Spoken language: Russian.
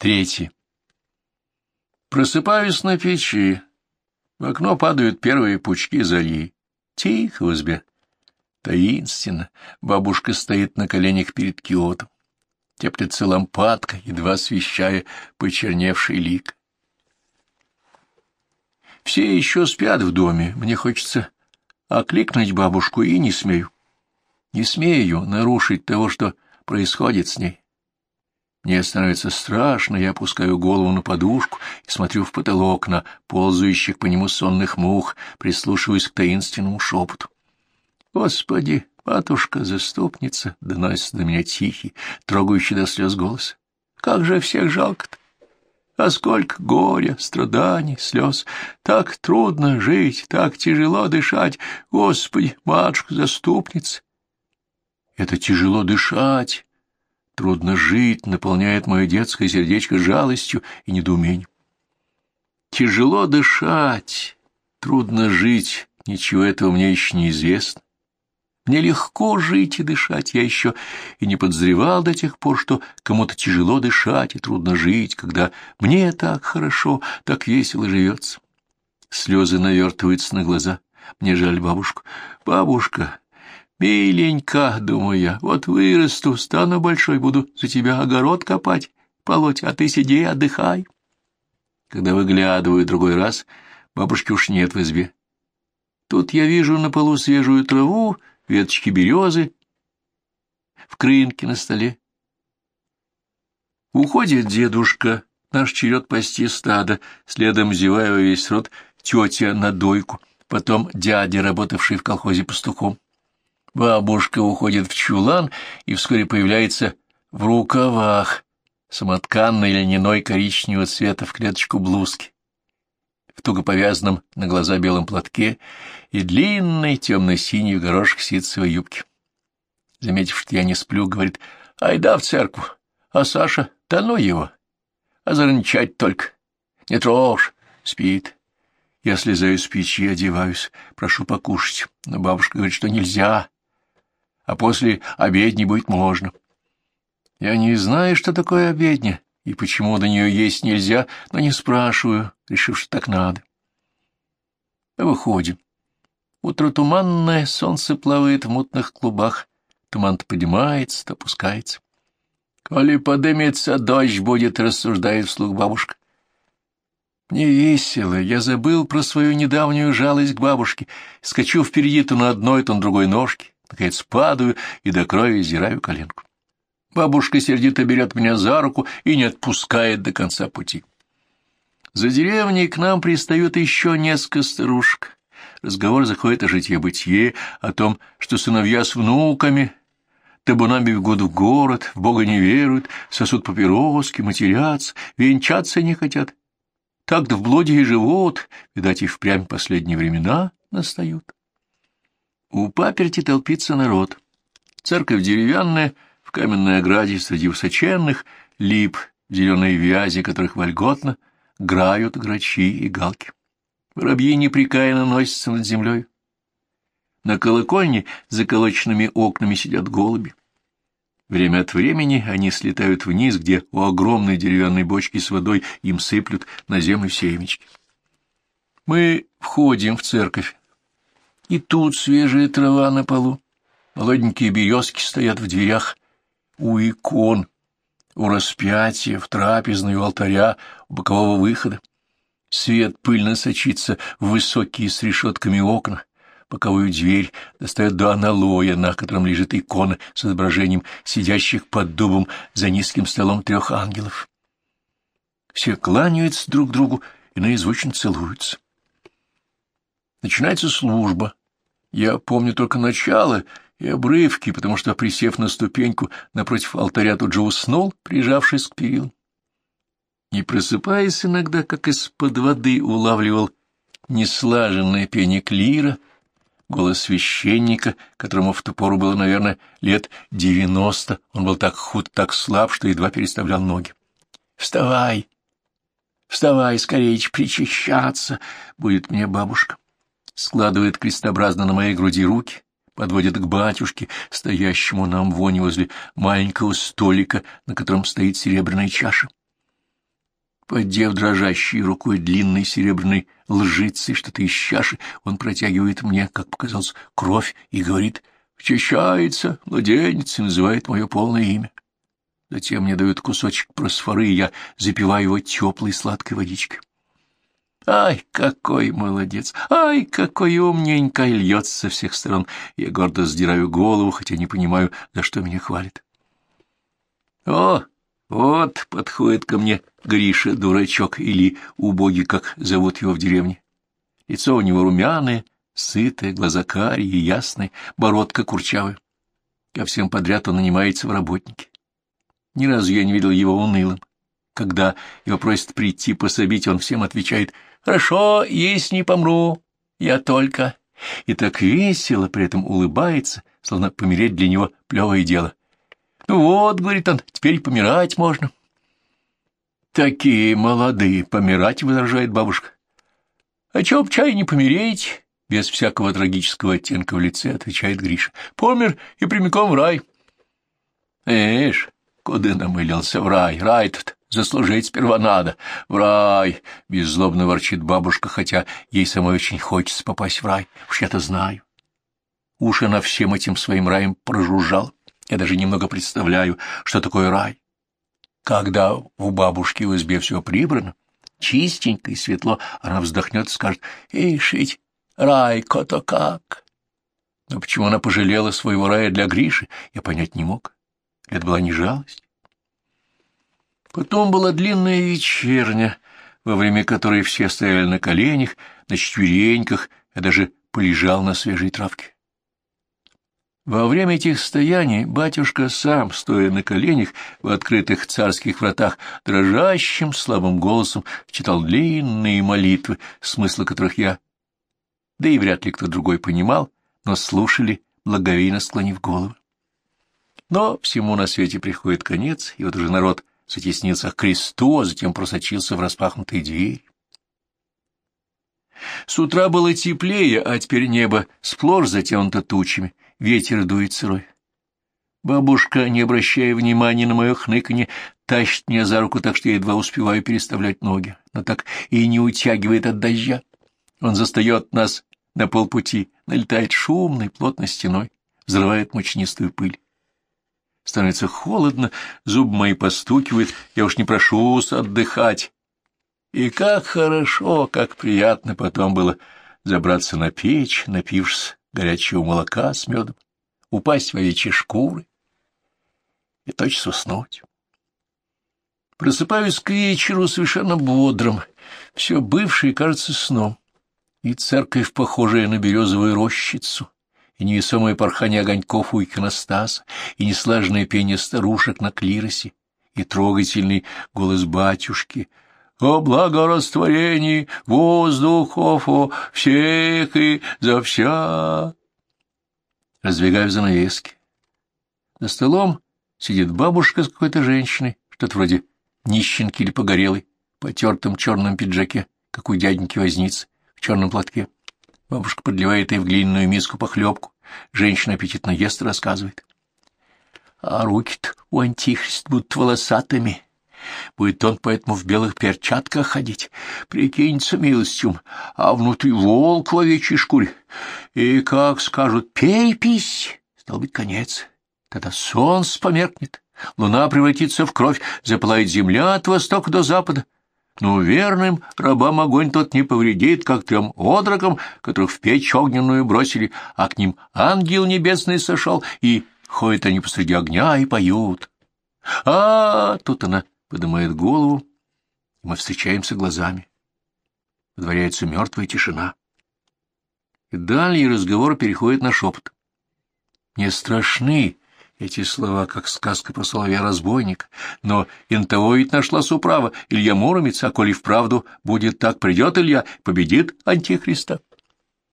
Третье. Просыпаюсь на печи. В окно падают первые пучки зари. Тихо в избе. Таинственно. Бабушка стоит на коленях перед киотом. Теплится лампадка, едва освещая почерневший лик. Все еще спят в доме. Мне хочется окликнуть бабушку и не смею. Не смею нарушить того, что происходит с ней. Мне становится страшно, я опускаю голову на подушку и смотрю в потолок на ползающих по нему сонных мух, прислушиваясь к таинственному шепоту. Господи, матушка-заступница, доносится до меня тихий, трогающий до слез голос. Как же всех жалко-то! А сколько горя, страданий, слез! Так трудно жить, так тяжело дышать! Господи, матушка-заступница! Это тяжело дышать! Трудно жить, наполняет мое детское сердечко жалостью и недоумением. Тяжело дышать, трудно жить, ничего этого мне еще не известно. Мне легко жить и дышать, я еще и не подозревал до тех пор, что кому-то тяжело дышать и трудно жить, когда мне так хорошо, так весело живется. Слезы навертываются на глаза. Мне жаль бабушку. Бабушка, Миленька, думаю я, вот вырасту, стану большой, буду за тебя огород копать, полоть, а ты сиди, отдыхай. Когда выглядываю другой раз, бабушки уж нет в избе. Тут я вижу на полу свежую траву, веточки березы, в крынке на столе. Уходит дедушка, наш черед пасти стадо, следом зевая весь рот, тетя на дойку, потом дядя, работавший в колхозе пастухом. Бабушка уходит в чулан и вскоре появляется в рукавах, самотканной льняной коричневого цвета в клеточку блузки, в туго повязанном на глаза белом платке и длинной темно-синей в горошек ситцевой юбки. Заметив, что я не сплю, говорит, «Айда в церковь, а Саша, да ну его, а зарынчать только, не трожь, спит». Я слезаю с печи, одеваюсь, прошу покушать, но бабушка говорит, что нельзя, а после обедни будет можно. Я не знаю, что такое обедня, и почему до нее есть нельзя, но не спрашиваю, решив, что так надо. Мы выходим. Утро туманное, солнце плавает в мутных клубах, туман то поднимается, то опускается. «Коли подымется, дождь будет», — рассуждает вслух бабушка. Мне весело, я забыл про свою недавнюю жалость к бабушке, скачу впереди то на одной, то на другой ножке. Наконец падаю и до крови изираю коленку. Бабушка сердито берет меня за руку и не отпускает до конца пути. За деревней к нам пристают еще несколько старушек. Разговор заходит о житье-бытие, о том, что сыновья с внуками табунами бегут в город, в Бога не веруют, сосут папироски, матерятся, венчаться не хотят. Так-то в блоде и живут, видать, и впрямь последние времена настают. У паперти толпится народ. Церковь деревянная, в каменной ограде среди высоченных лип, в зеленой вязи, которых вольготно грают грачи и галки. Воробьи непрекаянно носятся над землей. На колокольне заколоченными окнами сидят голуби. Время от времени они слетают вниз, где у огромной деревянной бочки с водой им сыплют на землю семечки. Мы входим в церковь. И тут свежая трава на полу. Молоденькие березки стоят в дверях у икон, у распятия, в трапезной, у алтаря, у бокового выхода. Свет пыльно сочится в высокие с решетками окна. Боковую дверь достает до аналоя, на котором лежит икона с изображением сидящих под дубом за низким столом трех ангелов. Все кланяются друг другу и наизвучно целуются. Начинается служба. Я помню только начало и обрывки, потому что, присев на ступеньку напротив алтаря, тут же уснул, прижавшись к перилам. Не просыпаясь иногда, как из-под воды улавливал неслаженное пение клира, голос священника, которому в ту пору было, наверное, лет девяносто, он был так худ, так слаб, что едва переставлял ноги. «Вставай! Вставай, скорее причащаться!» — будет мне бабушка складывает крестообразно на моей груди руки, подводит к батюшке, стоящему на амвоне возле маленького столика, на котором стоит серебряная чаша. Поддев дрожащей рукой длинной серебряной лжицей что-то из чаши, он протягивает мне, как показалось, кровь и говорит «Вчащается, младенец» и называет мое полное имя. Затем мне дают кусочек просфоры, и я запиваю его теплой сладкой водичкой. Ай, какой молодец! Ай, какой умненько! И льется со всех сторон. Я гордо сдираю голову, хотя не понимаю, за что меня хвалит. О, вот подходит ко мне Гриша, дурачок, или убогий, как зовут его в деревне. Лицо у него румяное, сытое, глаза карие, ясные, бородка курчавая. Ко всем подряд он нанимается в работники. Ни разу я не видел его унылым. Когда его просят прийти пособить, он всем отвечает «Хорошо, есть не помру, я только...» И так весело при этом улыбается, словно помереть для него плевое дело. Ну вот, говорит он, теперь помирать можно. Такие молодые, помирать, возражает бабушка. А чё б чай не помереть? Без всякого трагического оттенка в лице отвечает Гриша. Помер и прямиком в рай. Эш, куда намылился в рай? Рай тут заслужить сперва надо. В рай! Беззлобно ворчит бабушка, хотя ей самой очень хочется попасть в рай. Уж я-то знаю. Уши она всем этим своим раем прожужжал. Я даже немного представляю, что такое рай. Когда у бабушки в избе все прибрано, чистенько и светло, она вздохнет и скажет, «Эй, шить, рай-ко-то как!» Но почему она пожалела своего рая для Гриши, я понять не мог. Это была не жалость. Потом была длинная вечерня, во время которой все стояли на коленях, на четвереньках, я даже полежал на свежей травке. Во время этих стояний батюшка сам, стоя на коленях в открытых царских вратах, дрожащим слабым голосом читал длинные молитвы, смысла которых я, да и вряд ли кто другой понимал, но слушали, благовейно склонив головы. Но всему на свете приходит конец, и вот уже народ затеснился к кресту, а затем просочился в распахнутые двери. С утра было теплее, а теперь небо сплошь затянуто тучами, ветер дует сырой. Бабушка, не обращая внимания на мое хныканье, тащит меня за руку так, что я едва успеваю переставлять ноги, но так и не утягивает от дождя. Он застает нас на полпути, налетает шумной, плотной стеной, взрывает мучнистую пыль. Становится холодно, зубы мои постукивают, я уж не прошусь отдыхать. И как хорошо, как приятно потом было забраться на печь, напившись горячего молока с медом, упасть в овечьи шкуры и точно уснуть. Просыпаюсь к вечеру совершенно бодрым, все бывшее кажется сном, и церковь, похожая на березовую рощицу, и невесомое порхание огоньков у иконостаса, и неслаженное пение старушек на клиросе, и трогательный голос батюшки — о благорастворении воздухов, о всех и за вся. Раздвигаю занавески. За столом сидит бабушка с какой-то женщиной, что-то вроде нищенки или погорелой, в потертом черном пиджаке, как у дяденьки возницы, в черном платке. Бабушка подливает ей в глиняную миску похлебку. Женщина аппетитно ест и рассказывает. А руки-то у антихриста будут волосатыми, Будет он поэтому в белых перчатках ходить. Прикинься милостью, а внутри волк в овечьей шкуре. И как скажут «пей-пись», стал быть конец. Тогда солнце померкнет, луна превратится в кровь, запылает земля от востока до запада. Но верным рабам огонь тот не повредит, как трем одрокам, которых в печь огненную бросили, а к ним ангел небесный сошел, и ходят они посреди огня и поют. А, тут она поднимает голову, мы встречаемся глазами. Водворяется мертвая тишина. И дальний разговор переходит на шепот. Не страшны эти слова, как сказка про соловья-разбойника, но интого ведь нашлась управа. Илья Муромец, а коли вправду будет так, придет Илья, победит Антихриста.